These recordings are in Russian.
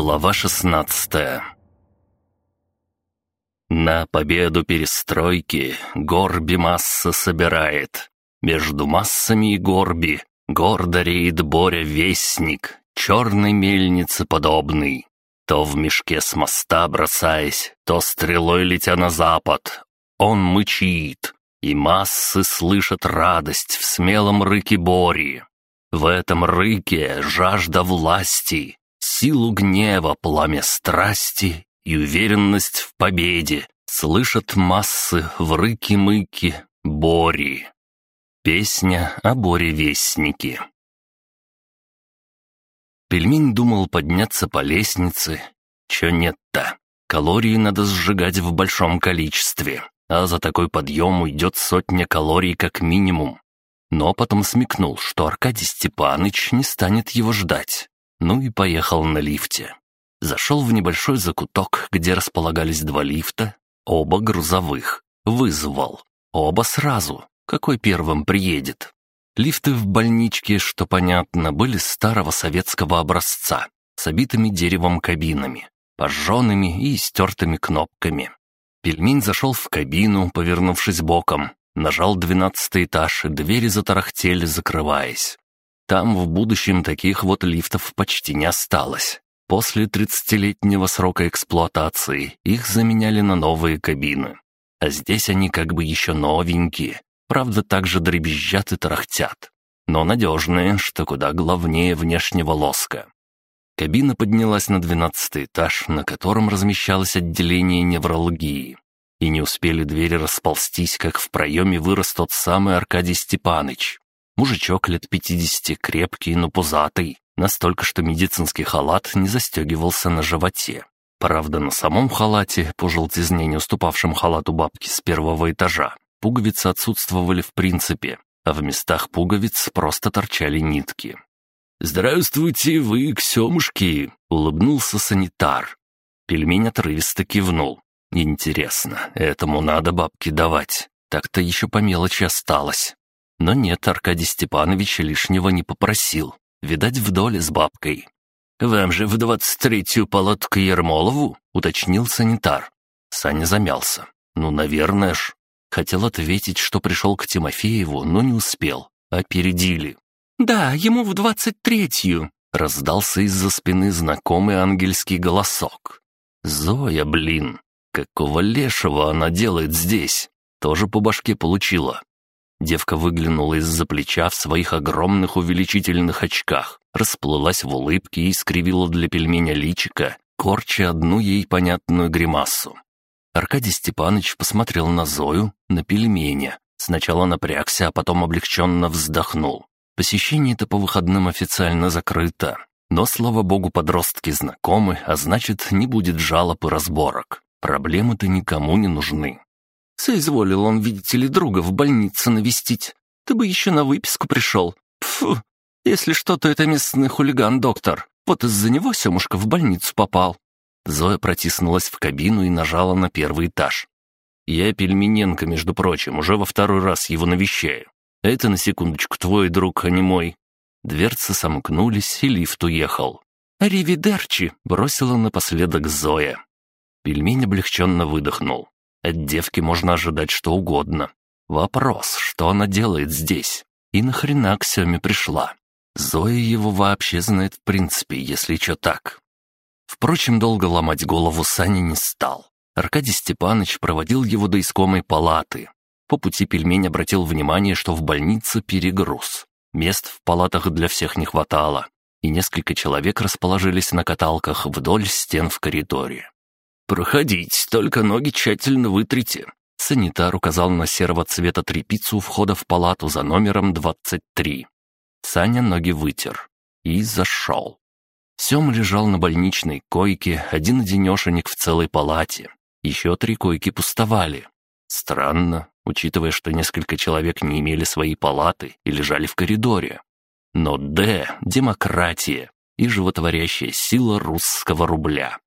Глава шестнадцатая На победу перестройки Горби масса собирает. Между массами и Горби гордо реет Боря-вестник, черной мельнице подобный. То в мешке с моста бросаясь, то стрелой летя на запад. Он мычит, и массы слышат радость в смелом рыке Бори. В этом рыке жажда власти, силу гнева, пламя страсти и уверенность в победе слышат массы в рыке-мыке Бори. Песня о Боре-вестнике. Пельмень думал подняться по лестнице. Чё нет-то? Калории надо сжигать в большом количестве, а за такой подъем уйдет сотня калорий как минимум. Но потом смекнул, что Аркадий Степаныч не станет его ждать. Ну и поехал на лифте. Зашел в небольшой закуток, где располагались два лифта, оба грузовых. Вызвал. Оба сразу. Какой первым приедет? Лифты в больничке, что понятно, были старого советского образца, с обитыми деревом кабинами, пожженными и стертыми кнопками. Пельмень зашел в кабину, повернувшись боком, Нажал двенадцатый этаж, и двери затарахтели, закрываясь. Там в будущем таких вот лифтов почти не осталось. После тридцатилетнего срока эксплуатации их заменяли на новые кабины. А здесь они как бы еще новенькие, правда также дребезжат и тарахтят. Но надежные, что куда главнее внешнего лоска. Кабина поднялась на двенадцатый этаж, на котором размещалось отделение неврологии. И не успели двери расползтись, как в проеме вырос тот самый Аркадий Степаныч. Мужичок лет пятидесяти, крепкий, но пузатый, настолько, что медицинский халат не застегивался на животе. Правда, на самом халате, по желтизне не уступавшем халату бабки с первого этажа, пуговицы отсутствовали в принципе, а в местах пуговиц просто торчали нитки. «Здравствуйте, вы, ксемушки!» — улыбнулся санитар. Пельмень отрывисто кивнул. Интересно, этому надо бабки давать. Так-то еще по мелочи осталось. Но нет, Аркадий Степанович лишнего не попросил. Видать, в доле с бабкой. «Вам же в двадцать третью палатку Ермолову?» — уточнил санитар. Саня замялся. «Ну, наверное ж». Хотел ответить, что пришел к Тимофееву, но не успел. Опередили. «Да, ему в двадцать третью», — раздался из-за спины знакомый ангельский голосок. «Зоя, блин!» Какого лешего она делает здесь? Тоже по башке получила. Девка выглянула из-за плеча в своих огромных увеличительных очках, расплылась в улыбке и скривила для пельменя личика, корча одну ей понятную гримасу. Аркадий Степанович посмотрел на Зою, на пельменя. Сначала напрягся, а потом облегченно вздохнул. Посещение-то по выходным официально закрыто. Но, слава богу, подростки знакомы, а значит, не будет жалоб и разборок. Проблемы-то никому не нужны. Соизволил он, видите ли, друга в больнице навестить. Ты бы еще на выписку пришел. Пфу, если что, то это местный хулиган-доктор. Вот из-за него Семушка в больницу попал». Зоя протиснулась в кабину и нажала на первый этаж. «Я Пельмененко, между прочим, уже во второй раз его навещаю. Это, на секундочку, твой друг, а не мой». Дверцы сомкнулись, и лифт уехал. «Аривидерчи!» — бросила напоследок Зоя. Пельмень облегченно выдохнул. От девки можно ожидать что угодно. Вопрос, что она делает здесь? И нахрена к Семе пришла? Зоя его вообще знает в принципе, если что так. Впрочем, долго ломать голову Саня не стал. Аркадий Степанович проводил его до искомой палаты. По пути пельмень обратил внимание, что в больнице перегруз. Мест в палатах для всех не хватало, и несколько человек расположились на каталках вдоль стен в коридоре. «Проходите, только ноги тщательно вытрите». Санитар указал на серого цвета тряпицу у входа в палату за номером 23. Саня ноги вытер и зашел. Сем лежал на больничной койке, один-одинешенек в целой палате. Еще три койки пустовали. Странно, учитывая, что несколько человек не имели своей палаты и лежали в коридоре. Но Д — демократия и животворящая сила русского рубля.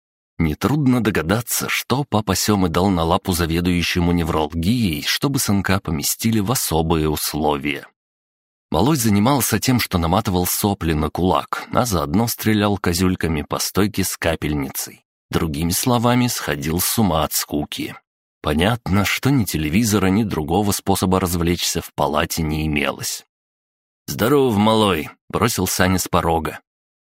Нетрудно догадаться, что папа Семы дал на лапу заведующему невралгией, чтобы сынка поместили в особые условия. Малой занимался тем, что наматывал сопли на кулак, а заодно стрелял козюльками по стойке с капельницей. Другими словами, сходил с ума от скуки. Понятно, что ни телевизора, ни другого способа развлечься в палате не имелось. «Здоров, малой!» — бросил Саня с порога.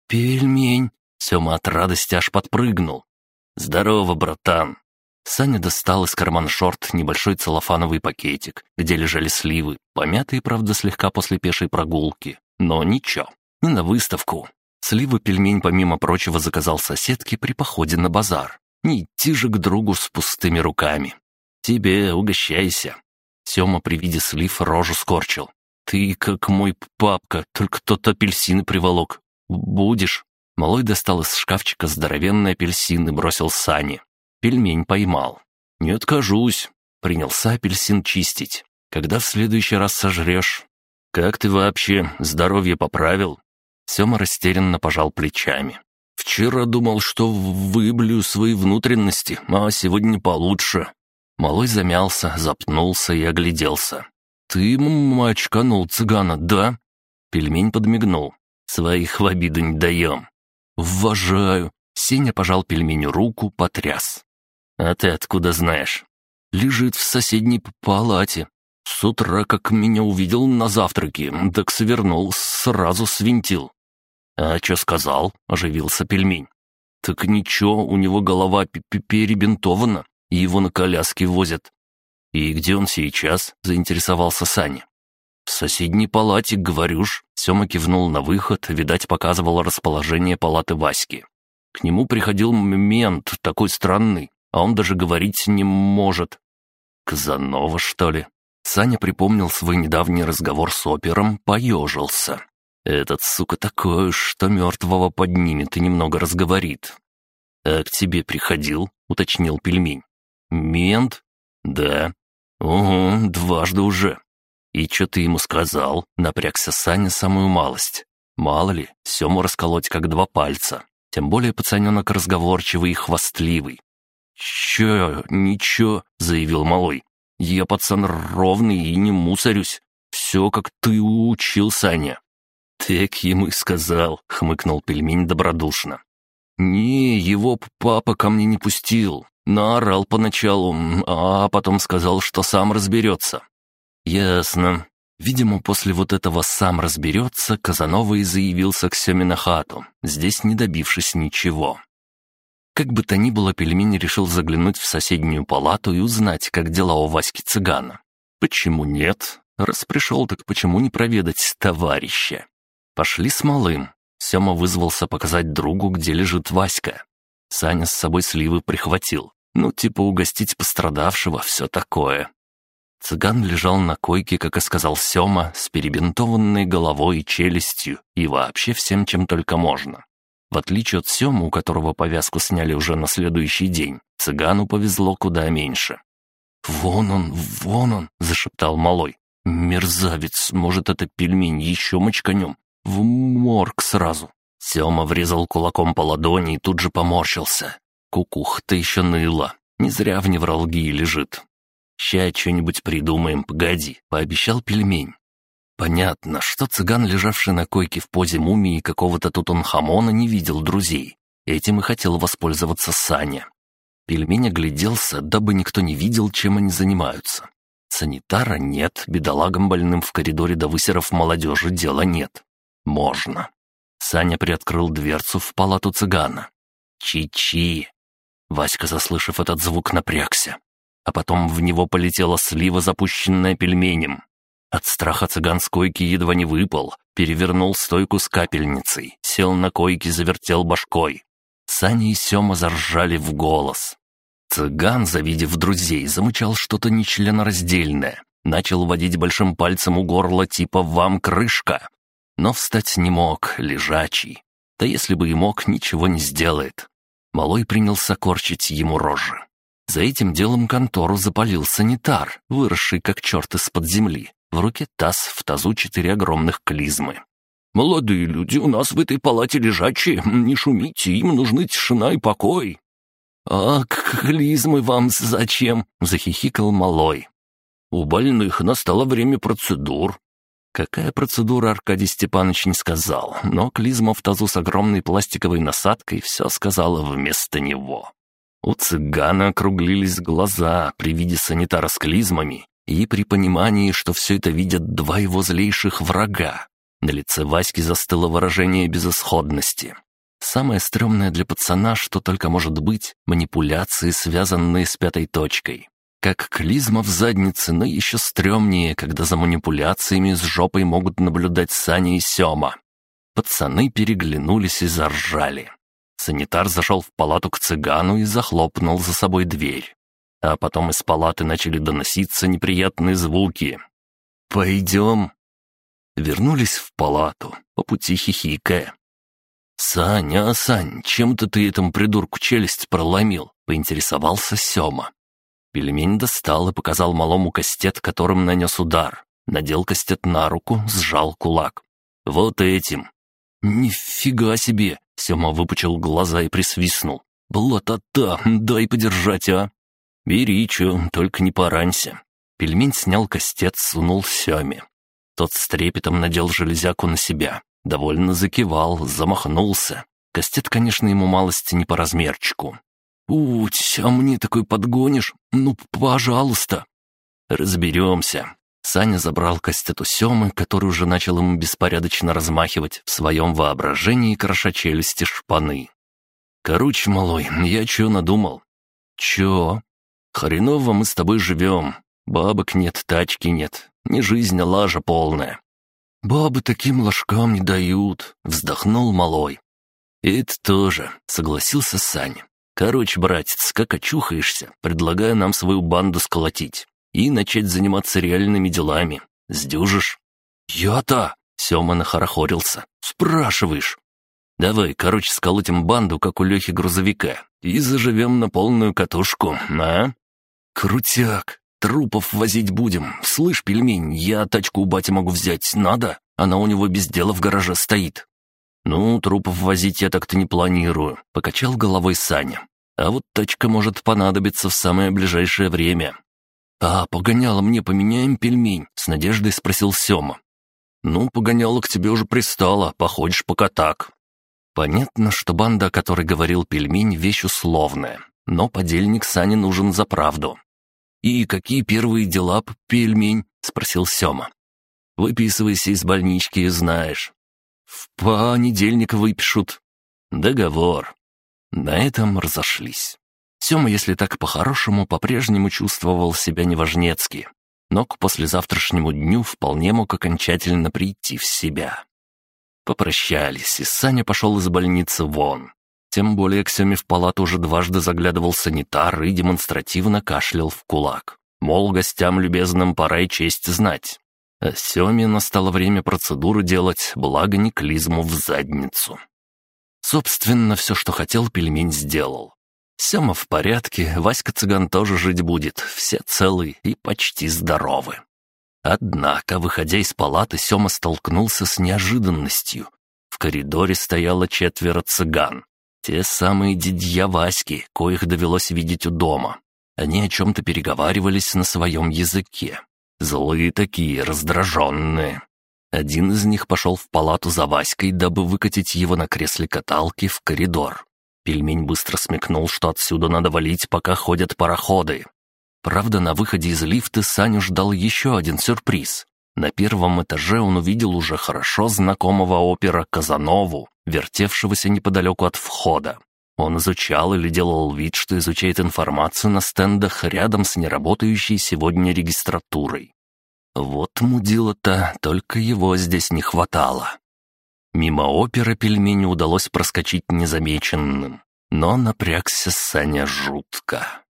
«Пельмень!» — Сема от радости аж подпрыгнул. «Здорово, братан!» Саня достал из кармана шорт небольшой целлофановый пакетик, где лежали сливы, помятые, правда, слегка после пешей прогулки. Но ничего, не на выставку. Сливы пельмень, помимо прочего, заказал соседке при походе на базар. Не идти же к другу с пустыми руками. «Тебе угощайся». Сема при виде слив рожу скорчил. «Ты как мой папка, только тот апельсины приволок. Будешь?» Малой достал из шкафчика здоровенный апельсин и бросил Сане. Пельмень поймал. «Не откажусь». Принялся апельсин чистить. «Когда в следующий раз сожрешь?» «Как ты вообще? Здоровье поправил?» Сема растерянно пожал плечами. «Вчера думал, что выблю свои внутренности, а сегодня получше». Малой замялся, запнулся и огляделся. «Ты мачканул цыгана, да?» Пельмень подмигнул. «Своих в обиду не даем». «Вважаю». Сеня пожал пельменю руку, потряс. «А ты откуда знаешь?» «Лежит в соседней палате. С утра, как меня увидел на завтраке, так свернул, сразу свинтил». «А что сказал?» — оживился пельмень. «Так ничего, у него голова п -п перебинтована, и его на коляске возят». «И где он сейчас?» — заинтересовался Саня. «В соседней палате, говорюшь». Сема кивнул на выход, видать, показывал расположение палаты Васьки. К нему приходил мент такой странный, а он даже говорить не может. Казанова, что ли? Саня припомнил свой недавний разговор с опером, поежился. Этот, сука, такой, что мертвого поднимет и немного разговорит. «А к тебе приходил?» — уточнил пельмень. «Мент?» «Да». «Угу, дважды уже». «И что ты ему сказал?» — напрягся Саня самую малость. «Мало ли, Сему расколоть как два пальца. Тем более пацаненок разговорчивый и хвастливый. «Че, ничего», — заявил малой. «Я пацан ровный и не мусорюсь. Все, как ты учил, Саня». «Так ему и сказал», — хмыкнул пельмень добродушно. «Не, его папа ко мне не пустил. Наорал поначалу, а потом сказал, что сам разберется». «Ясно». Видимо, после вот этого «сам разберется» Казанова и заявился к Семе на хату, здесь не добившись ничего. Как бы то ни было, пельмень решил заглянуть в соседнюю палату и узнать, как дела у Васьки цыгана. Почему нет? Раз пришел, так почему не проведать товарища? Пошли с малым. Сема вызвался показать другу, где лежит Васька. Саня с собой сливы прихватил. Ну, типа угостить пострадавшего, все такое. Цыган лежал на койке, как и сказал Сема, с перебинтованной головой и челюстью, и вообще всем, чем только можно. В отличие от Сёмы, у которого повязку сняли уже на следующий день, цыгану повезло куда меньше. «Вон он, вон он!» — зашептал малой. «Мерзавец! Может, это пельмень еще мочканем? В морг сразу!» Сёма врезал кулаком по ладони и тут же поморщился. Кукух-то еще ныла. Не зря в невралгии лежит. «Ща что-нибудь придумаем, погоди», — пообещал пельмень. Понятно, что цыган, лежавший на койке в позе мумии какого-то тутанхамона, не видел друзей. Этим и хотел воспользоваться Саня. Пельмень огляделся, дабы никто не видел, чем они занимаются. Санитара нет, бедолагам больным в коридоре до высеров молодежи дела нет. Можно. Саня приоткрыл дверцу в палату цыгана. Чи-чи. Васька, заслышав этот звук, напрягся. А потом в него полетела слива, запущенная пельменем. От страха цыган с койки едва не выпал, перевернул стойку с капельницей, сел на койке, завертел башкой. Саня и Сема заржали в голос. Цыган, завидев друзей, замычал что-то нечленораздельное. Начал водить большим пальцем у горла типа «вам крышка». Но встать не мог, лежачий. Да если бы и мог, ничего не сделает. Малой принялся корчить ему рожи. За этим делом контору запалил санитар, выросший как черт из-под земли. В руке таз, в тазу четыре огромных клизмы. «Молодые люди у нас в этой палате лежачие, не шумите, им нужны тишина и покой». «А клизмы вам зачем?» — захихикал малой. «У больных настало время процедур». Какая процедура Аркадий Степанович не сказал, но клизма в тазу с огромной пластиковой насадкой все сказала вместо него. У цыгана округлились глаза при виде санитара с клизмами и при понимании, что все это видят два его злейших врага. На лице Васьки застыло выражение безысходности. Самое стрёмное для пацана, что только может быть, манипуляции, связанные с пятой точкой. Как клизма в заднице, но еще стрёмнее, когда за манипуляциями с жопой могут наблюдать Саня и Сёма. Пацаны переглянулись и заржали. Санитар зашел в палату к цыгану и захлопнул за собой дверь. А потом из палаты начали доноситься неприятные звуки. «Пойдем». Вернулись в палату, по пути хихикая. «Саня, а Сань, чем-то ты этому придурку челюсть проломил?» — поинтересовался Сёма. Пельмень достал и показал малому кастет, которым нанес удар. Надел кастет на руку, сжал кулак. «Вот этим». «Нифига себе!» — Сема выпучил глаза и присвистнул. «Блата-та, дай подержать, а!» «Бери, чё, только не поранься». Пельмень снял кастет, сунул Семе. Тот с трепетом надел железяку на себя. Довольно закивал, замахнулся. Кастет, конечно, ему малость не по размерчику. «Уть, а мне такой подгонишь? Ну, пожалуйста!» «Разберемся». Саня забрал кастет у Семы, который уже начал ему беспорядочно размахивать в своем воображении кроша челюсти шпаны. «Короче, малой, я чё надумал?» «Чё?» «Хреново мы с тобой живем. Бабок нет, тачки нет. Не жизнь, а лажа полная». «Бабы таким ложкам не дают», — вздохнул малой. «Это тоже», — согласился Саня. Короче, братец, как очухаешься, предлагаю нам свою банду сколотить и начать заниматься реальными делами. Сдюжишь?» «Я-то!» — Сема нахорохорился. «Спрашиваешь?» «Давай, короче, сколотим банду, как у Лехи грузовика, и заживем на полную катушку, а?» «Крутяк! Трупов возить будем. Слышь, пельмень, я тачку у бати могу взять. Надо? Она у него без дела в гараже стоит». «Ну, трупов возить я так-то не планирую», — покачал головой Саня. «А вот тачка может понадобиться в самое ближайшее время». «А, погоняло мне поменяем пельмень?» — с надеждой спросил Сёма. «Ну, погоняло к тебе уже пристало, походишь пока так». Понятно, что банда, о которой говорил пельмень, вещь условная, но подельник Сане нужен за правду. «И какие первые дела, пельмень?» — спросил Сёма. «Выписывайся из больнички, знаешь. В понедельник выпишут. Договор. На этом разошлись. Сема, если так по-хорошему, по-прежнему чувствовал себя неважнецки, но к послезавтрашнему дню вполне мог окончательно прийти в себя. Попрощались, и Саня пошел из больницы вон. Тем более к Семе в палату уже дважды заглядывал санитар и демонстративно кашлял в кулак. Мол, гостям любезным пора и честь знать. А Семе настало время процедуры делать, благо не клизму в задницу. Собственно, все, что хотел, пельмень сделал. Сема в порядке, Васька Цыган тоже жить будет, все целы и почти здоровы. Однако, выходя из палаты, Сема столкнулся с неожиданностью. В коридоре стояло четверо цыган. Те самые дядья Васьки, коих довелось видеть у дома. Они о чем-то переговаривались на своем языке. Злые такие, раздраженные. Один из них пошел в палату за Васькой, дабы выкатить его на кресле каталки в коридор. Пельмень быстро смекнул, что отсюда надо валить, пока ходят пароходы. Правда, на выходе из лифта Саню ждал еще один сюрприз. На первом этаже он увидел уже хорошо знакомого опера Казанову, вертевшегося неподалеку от входа. Он изучал или делал вид, что изучает информацию на стендах рядом с неработающей сегодня регистратурой. Вот мудила-то, только его здесь не хватало. Мимо оперы пельмени удалось проскочить незамеченным, но напрягся Саня жутко.